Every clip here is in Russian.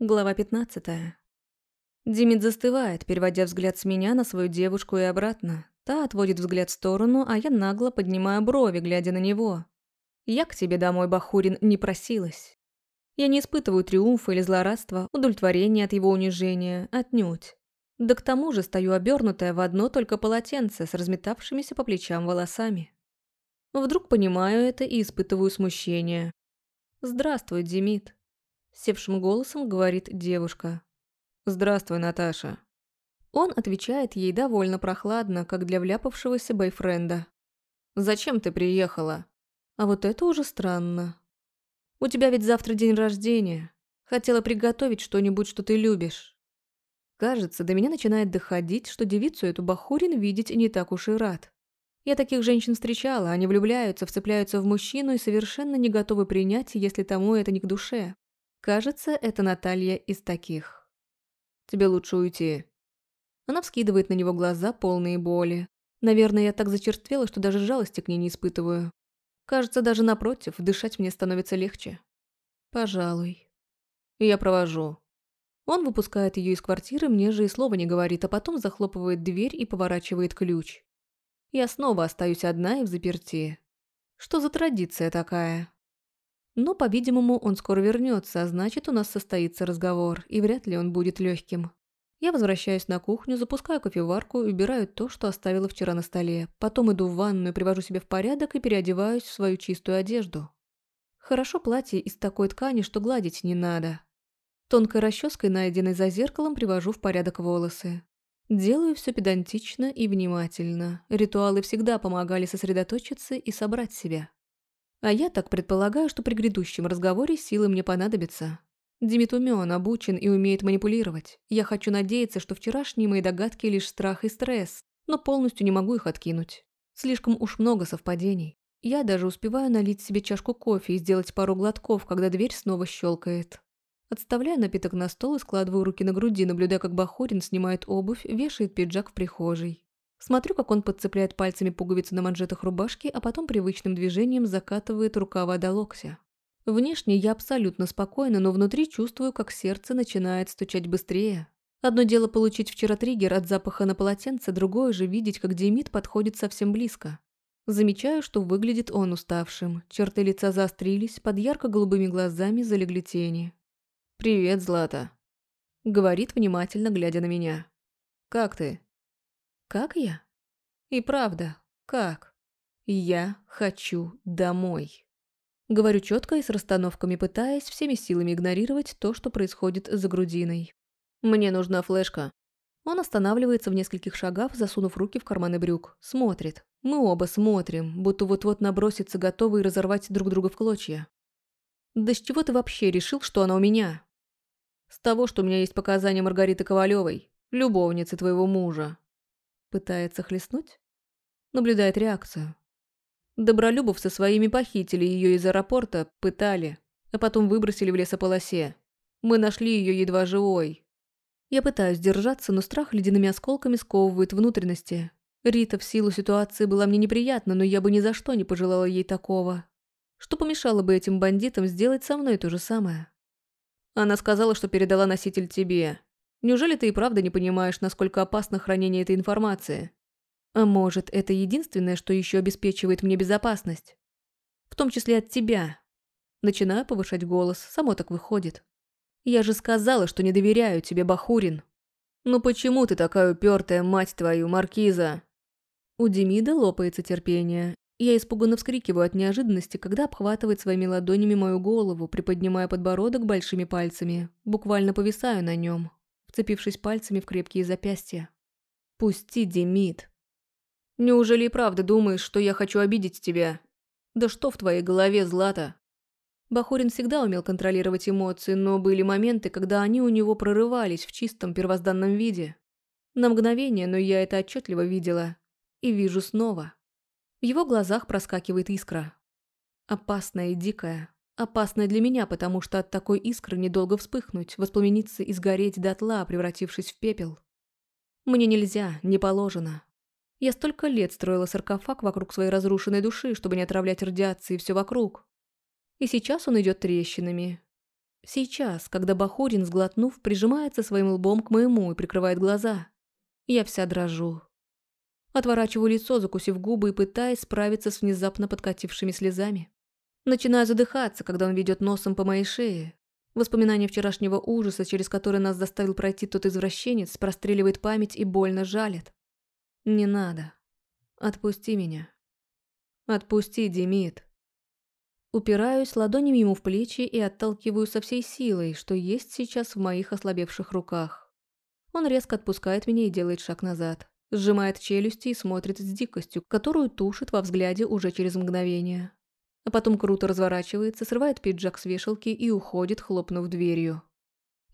Глава 15. Димит застывает, переводя взгляд с меня на свою девушку и обратно. Та отводит взгляд в сторону, а я нагло поднимаю брови, глядя на него. Я к тебе домой, Бахурин, не просилась. Я не испытываю триумфа или злорадства, удовлетворения от его унижения, отнюдь. Да к тому же стою обернутая в одно только полотенце с разметавшимися по плечам волосами. Вдруг понимаю это и испытываю смущение. «Здравствуй, Демид», — севшим голосом говорит девушка. «Здравствуй, Наташа». Он отвечает ей довольно прохладно, как для вляпавшегося бойфренда. «Зачем ты приехала?» А вот это уже странно. «У тебя ведь завтра день рождения. Хотела приготовить что-нибудь, что ты любишь». Кажется, до меня начинает доходить, что девицу эту Бахурин видеть не так уж и рад. Я таких женщин встречала, они влюбляются, вцепляются в мужчину и совершенно не готовы принять, если тому это не к душе. Кажется, это Наталья из таких. «Тебе лучше уйти». Она вскидывает на него глаза, полные боли. Наверное, я так зачерствела, что даже жалости к ней не испытываю. Кажется, даже напротив, дышать мне становится легче. Пожалуй. И я провожу. Он выпускает ее из квартиры, мне же и слова не говорит, а потом захлопывает дверь и поворачивает ключ. Я снова остаюсь одна и в заперти. Что за традиция такая? Но, по-видимому, он скоро вернется, а значит, у нас состоится разговор, и вряд ли он будет легким. Я возвращаюсь на кухню, запускаю кофеварку и убираю то, что оставила вчера на столе. Потом иду в ванную, привожу себя в порядок и переодеваюсь в свою чистую одежду. Хорошо платье из такой ткани, что гладить не надо. Тонкой расческой, найденной за зеркалом, привожу в порядок волосы. Делаю все педантично и внимательно. Ритуалы всегда помогали сосредоточиться и собрать себя. А я так предполагаю, что при грядущем разговоре силы мне понадобятся. Демид умен, обучен и умеет манипулировать. Я хочу надеяться, что вчерашние мои догадки лишь страх и стресс, но полностью не могу их откинуть. Слишком уж много совпадений. Я даже успеваю налить себе чашку кофе и сделать пару глотков, когда дверь снова щелкает. Отставляю напиток на стол и складываю руки на груди, наблюдая, как Бахорин снимает обувь, вешает пиджак в прихожей. Смотрю, как он подцепляет пальцами пуговицы на манжетах рубашки, а потом привычным движением закатывает рукава до локтя. Внешне я абсолютно спокойна, но внутри чувствую, как сердце начинает стучать быстрее. Одно дело получить вчера триггер от запаха на полотенце, другое же видеть, как Демид подходит совсем близко. Замечаю, что выглядит он уставшим. Черты лица заострились, под ярко-голубыми глазами залегли тени. «Привет, Злата», — говорит внимательно, глядя на меня. «Как ты?» «Как я?» «И правда, как?» «Я хочу домой». Говорю четко и с расстановками, пытаясь всеми силами игнорировать то, что происходит за грудиной. «Мне нужна флешка». Он останавливается в нескольких шагах, засунув руки в карманы брюк. Смотрит. Мы оба смотрим, будто вот-вот набросится, готовые разорвать друг друга в клочья. «Да с чего ты вообще решил, что она у меня?» С того, что у меня есть показания Маргариты Ковалевой, любовницы твоего мужа. Пытается хлестнуть? Наблюдает реакцию. Добролюбов со своими похитили ее из аэропорта, пытали, а потом выбросили в лесополосе. Мы нашли ее едва живой. Я пытаюсь держаться, но страх ледяными осколками сковывает внутренности. Рита в силу ситуации была мне неприятна, но я бы ни за что не пожелала ей такого. Что помешало бы этим бандитам сделать со мной то же самое? Она сказала, что передала носитель тебе. Неужели ты и правда не понимаешь, насколько опасно хранение этой информации? А может, это единственное, что еще обеспечивает мне безопасность? В том числе от тебя. Начинаю повышать голос, само так выходит. Я же сказала, что не доверяю тебе, Бахурин. Ну почему ты такая упертая, мать твою, маркиза? У Демида лопается терпение, я испуганно вскрикиваю от неожиданности, когда обхватывает своими ладонями мою голову, приподнимая подбородок большими пальцами. Буквально повисаю на нем, вцепившись пальцами в крепкие запястья. «Пусти, Демид!» «Неужели и правда думаешь, что я хочу обидеть тебя? Да что в твоей голове, Злата?» Бахурин всегда умел контролировать эмоции, но были моменты, когда они у него прорывались в чистом первозданном виде. На мгновение, но я это отчетливо видела. И вижу снова. В его глазах проскакивает искра. Опасная и дикая. Опасная для меня, потому что от такой искры недолго вспыхнуть, воспламениться и сгореть дотла, превратившись в пепел. Мне нельзя, не положено. Я столько лет строила саркофаг вокруг своей разрушенной души, чтобы не отравлять радиацией все вокруг. И сейчас он идет трещинами. Сейчас, когда Бахурин, сглотнув, прижимается своим лбом к моему и прикрывает глаза. Я вся дрожу. Отворачиваю лицо, закусив губы и пытаясь справиться с внезапно подкатившими слезами. Начинаю задыхаться, когда он ведет носом по моей шее. Воспоминание вчерашнего ужаса, через который нас заставил пройти тот извращенец, простреливает память и больно жалит. Не надо. Отпусти меня. Отпусти, Демид. Упираюсь ладонями ему в плечи и отталкиваю со всей силой, что есть сейчас в моих ослабевших руках. Он резко отпускает меня и делает шаг назад. Сжимает челюсти и смотрит с дикостью, которую тушит во взгляде уже через мгновение. А потом круто разворачивается, срывает пиджак с вешалки и уходит, хлопнув дверью.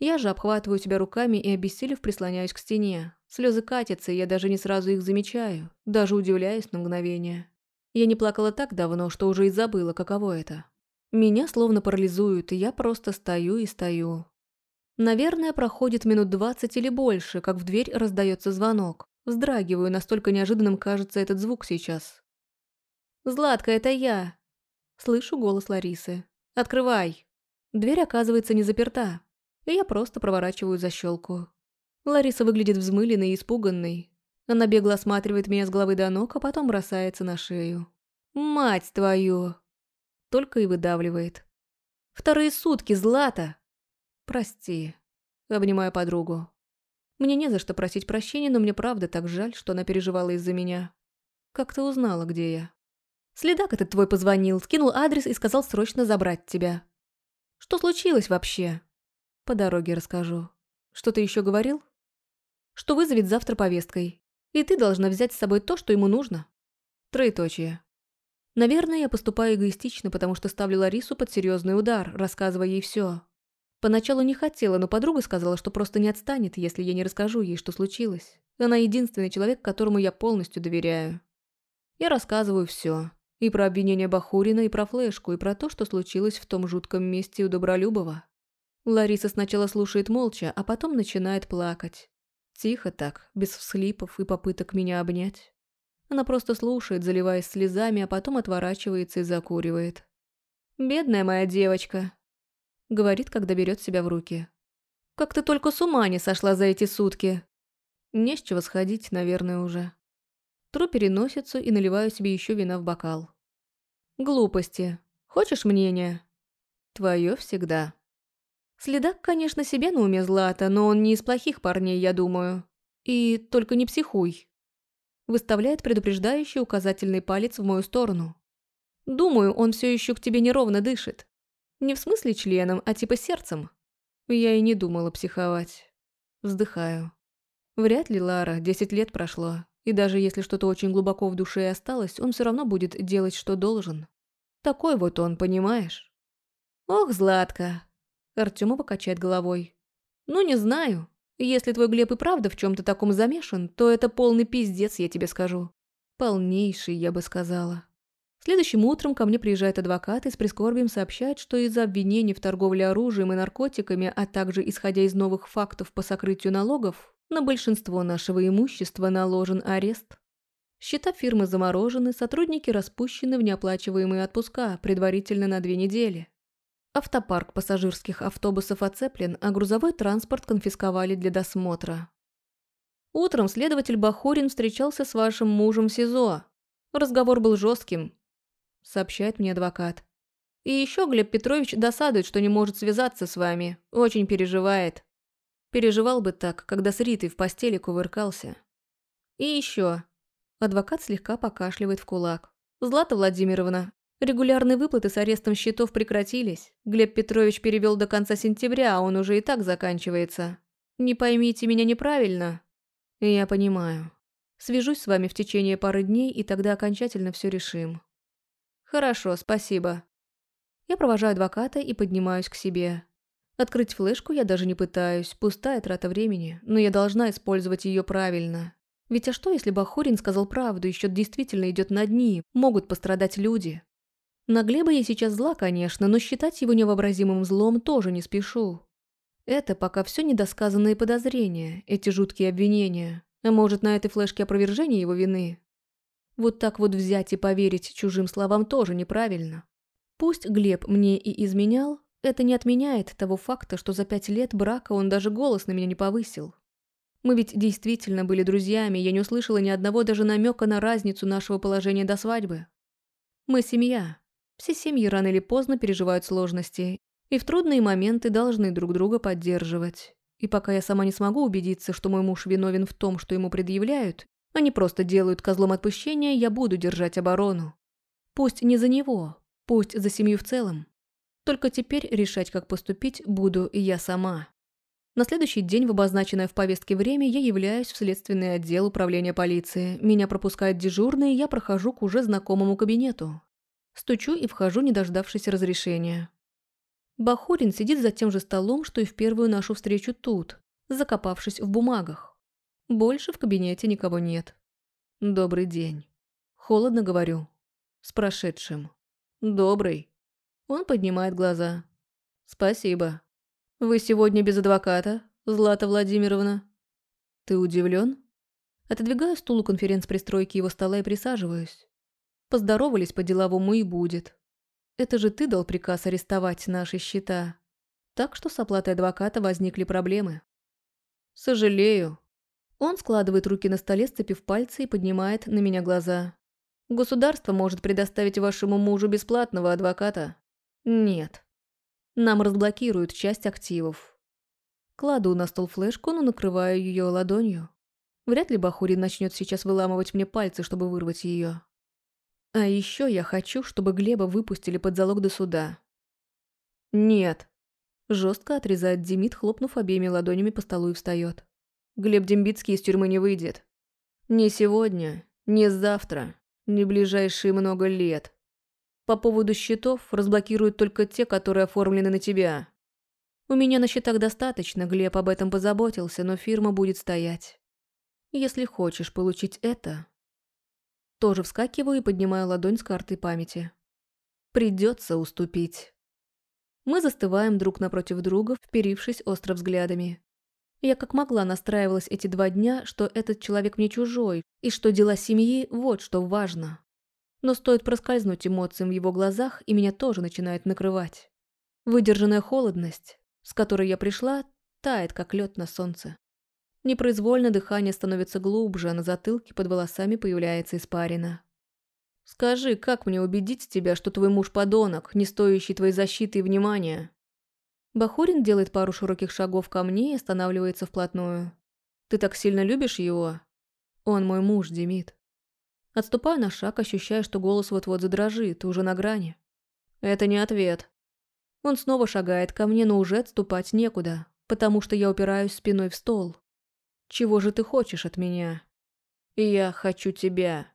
Я же обхватываю себя руками и, обессилев, прислоняюсь к стене. Слезы катятся, и я даже не сразу их замечаю, даже удивляюсь на мгновение. Я не плакала так давно, что уже и забыла, каково это. Меня словно парализуют, и я просто стою и стою. Наверное, проходит минут двадцать или больше, как в дверь раздается звонок. Вздрагиваю, настолько неожиданным кажется этот звук сейчас. «Златка, это я!» Слышу голос Ларисы. «Открывай!» Дверь оказывается не заперта, и я просто проворачиваю защелку. Лариса выглядит взмыленной и испуганной, она бегло осматривает меня с головы до ног, а потом бросается на шею. «Мать твою!» Только и выдавливает. «Вторые сутки, Злата!» «Прости», — обнимаю подругу. Мне не за что просить прощения, но мне правда так жаль, что она переживала из-за меня. Как ты узнала, где я? Следак этот твой позвонил, скинул адрес и сказал срочно забрать тебя. Что случилось вообще? По дороге расскажу. Что ты еще говорил? Что вызовет завтра повесткой. И ты должна взять с собой то, что ему нужно. Троеточие. Наверное, я поступаю эгоистично, потому что ставлю Ларису под серьезный удар, рассказывая ей все. Поначалу не хотела, но подруга сказала, что просто не отстанет, если я не расскажу ей, что случилось. Она единственный человек, которому я полностью доверяю. Я рассказываю все. И про обвинение Бахурина, и про флешку, и про то, что случилось в том жутком месте у Добролюбова. Лариса сначала слушает молча, а потом начинает плакать. Тихо так, без всхлипов и попыток меня обнять. Она просто слушает, заливаясь слезами, а потом отворачивается и закуривает. «Бедная моя девочка», — говорит, когда берет себя в руки. «Как ты только с ума не сошла за эти сутки!» Не с чего сходить, наверное, уже. Тру переносицу и наливаю себе еще вина в бокал. «Глупости. Хочешь мнение?» «Твое всегда». Следак, конечно, себе на уме Злата, но он не из плохих парней, я думаю. И только не психуй. Выставляет предупреждающий указательный палец в мою сторону. Думаю, он все еще к тебе неровно дышит. Не в смысле членом, а типа сердцем. Я и не думала психовать. Вздыхаю. Вряд ли, Лара, десять лет прошло. И даже если что-то очень глубоко в душе осталось, он все равно будет делать, что должен. Такой вот он, понимаешь? Ох, Златка, Артемова качает головой. «Ну, не знаю. Если твой Глеб и правда в чем-то таком замешан, то это полный пиздец, я тебе скажу. Полнейший, я бы сказала». Следующим утром ко мне приезжает адвокат и с прискорбием сообщает, что из-за обвинений в торговле оружием и наркотиками, а также исходя из новых фактов по сокрытию налогов, на большинство нашего имущества наложен арест. Счета фирмы заморожены, сотрудники распущены в неоплачиваемые отпуска, предварительно на две недели. Автопарк пассажирских автобусов оцеплен, а грузовой транспорт конфисковали для досмотра. Утром следователь Бахурин встречался с вашим мужем в СИЗО. Разговор был жестким, сообщает мне адвокат. И еще Глеб Петрович досадует, что не может связаться с вами. Очень переживает. Переживал бы так, когда с Ритой в постели кувыркался. И еще. Адвокат слегка покашливает в кулак. Злата Владимировна, Регулярные выплаты с арестом счетов прекратились. Глеб Петрович перевел до конца сентября, а он уже и так заканчивается. Не поймите меня неправильно. Я понимаю. Свяжусь с вами в течение пары дней, и тогда окончательно все решим. Хорошо, спасибо. Я провожаю адвоката и поднимаюсь к себе. Открыть флешку я даже не пытаюсь, пустая трата времени, но я должна использовать ее правильно. Ведь а что, если Бахурин сказал правду, и счет действительно идет на дни, могут пострадать люди? На Глеба я сейчас зла, конечно, но считать его невообразимым злом тоже не спешу. Это пока все недосказанные подозрения, эти жуткие обвинения. А может, на этой флешке опровержение его вины? Вот так вот взять и поверить чужим словам тоже неправильно. Пусть Глеб мне и изменял, Это не отменяет того факта, что за пять лет брака он даже голос на меня не повысил. Мы ведь действительно были друзьями, я не услышала ни одного даже намека на разницу нашего положения до свадьбы. Мы семья. Все семьи рано или поздно переживают сложности, и в трудные моменты должны друг друга поддерживать. И пока я сама не смогу убедиться, что мой муж виновен в том, что ему предъявляют, они просто делают козлом отпущения, я буду держать оборону. Пусть не за него, пусть за семью в целом. Только теперь решать, как поступить, буду я сама. На следующий день в обозначенное в повестке время я являюсь в следственный отдел управления полиции. Меня пропускает дежурный, и я прохожу к уже знакомому кабинету. Стучу и вхожу, не дождавшись разрешения. Бахурин сидит за тем же столом, что и в первую нашу встречу тут, закопавшись в бумагах. Больше в кабинете никого нет. Добрый день. Холодно говорю. С прошедшим. Добрый. Он поднимает глаза. Спасибо. «Вы сегодня без адвоката, Злата Владимировна?» «Ты удивлен?» Отодвигаю стул у конференц-пристройки его стола и присаживаюсь. Поздоровались по-деловому и будет. Это же ты дал приказ арестовать наши счета. Так что с оплатой адвоката возникли проблемы. Сожалею. Он складывает руки на столе, сцепив пальцы и поднимает на меня глаза. Государство может предоставить вашему мужу бесплатного адвоката? Нет. Нам разблокируют часть активов. Кладу на стол флешку, но накрываю ее ладонью. Вряд ли Бахурин начнет сейчас выламывать мне пальцы, чтобы вырвать ее. А еще я хочу, чтобы Глеба выпустили под залог до суда. Нет. Жестко отрезает Демид, хлопнув обеими ладонями по столу и встает. Глеб Дембицкий из тюрьмы не выйдет. Не сегодня, не завтра, не ближайшие много лет. По поводу счетов разблокируют только те, которые оформлены на тебя. У меня на счетах достаточно, Глеб об этом позаботился, но фирма будет стоять. Если хочешь получить это... Тоже вскакиваю и поднимаю ладонь с картой памяти. Придется уступить. Мы застываем друг напротив друга, вперившись остро взглядами. Я как могла настраивалась эти два дня, что этот человек мне чужой, и что дела семьи – вот что важно. Но стоит проскользнуть эмоциям в его глазах, и меня тоже начинает накрывать. Выдержанная холодность, с которой я пришла, тает, как лед на солнце. Непроизвольно дыхание становится глубже, а на затылке под волосами появляется испарина. «Скажи, как мне убедить тебя, что твой муж подонок, не стоящий твоей защиты и внимания?» Бахурин делает пару широких шагов ко мне и останавливается вплотную. «Ты так сильно любишь его?» «Он мой муж, Демид». Отступаю на шаг, ощущая, что голос вот-вот задрожит, уже на грани. Это не ответ. Он снова шагает ко мне, но уже отступать некуда, потому что я упираюсь спиной в стол. Чего же ты хочешь от меня? И я хочу тебя.